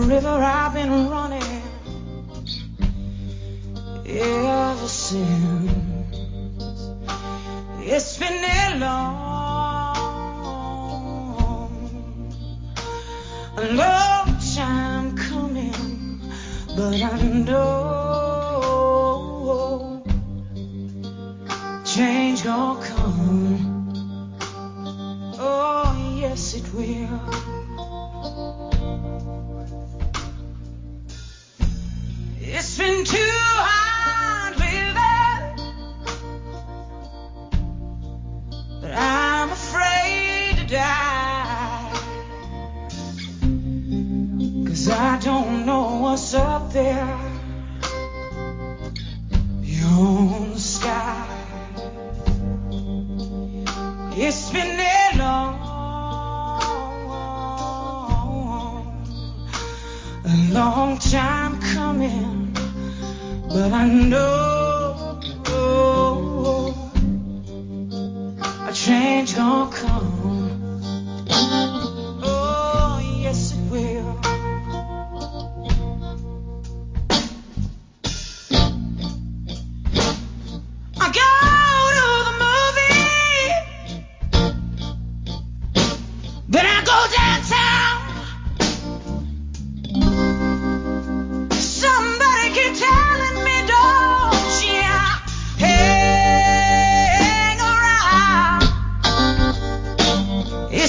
river I've been running ever since. It's been a long, a long time coming, but I know change gonna come. Long time coming, but I know a change gonna come.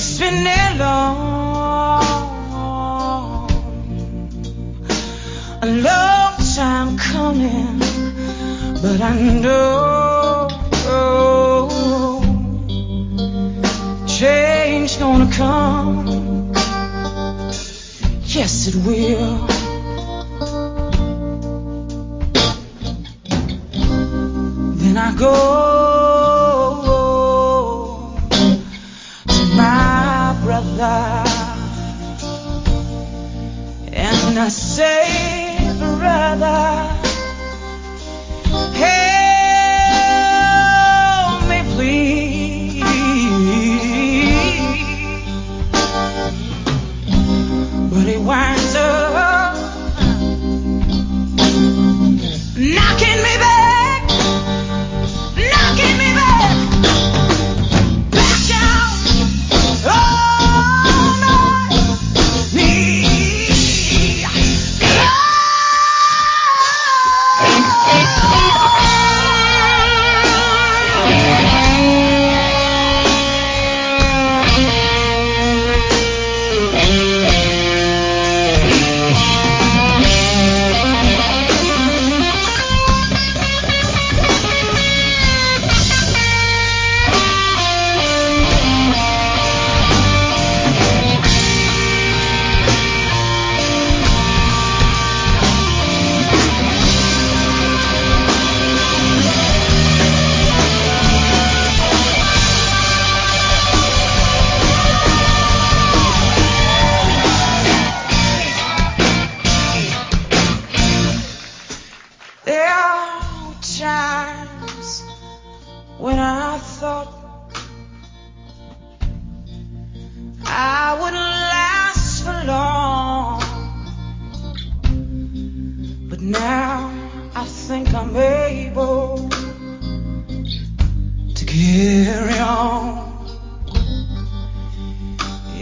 It's been a long, a long time coming, but I know change gonna come. Yes, it will. Then I go brother and I say,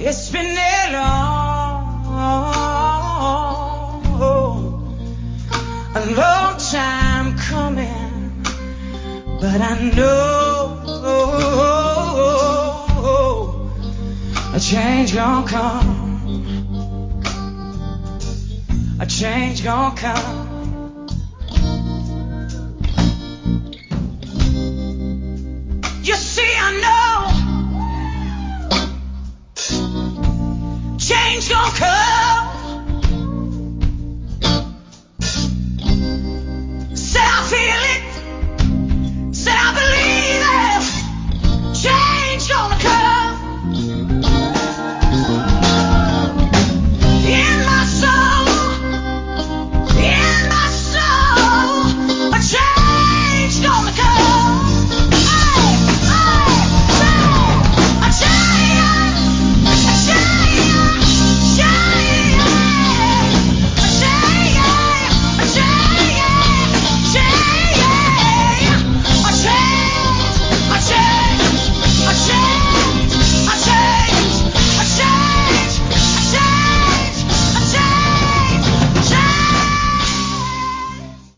It's been a long, a long time coming, but I know a change gonna come. A change gonna come. change your color.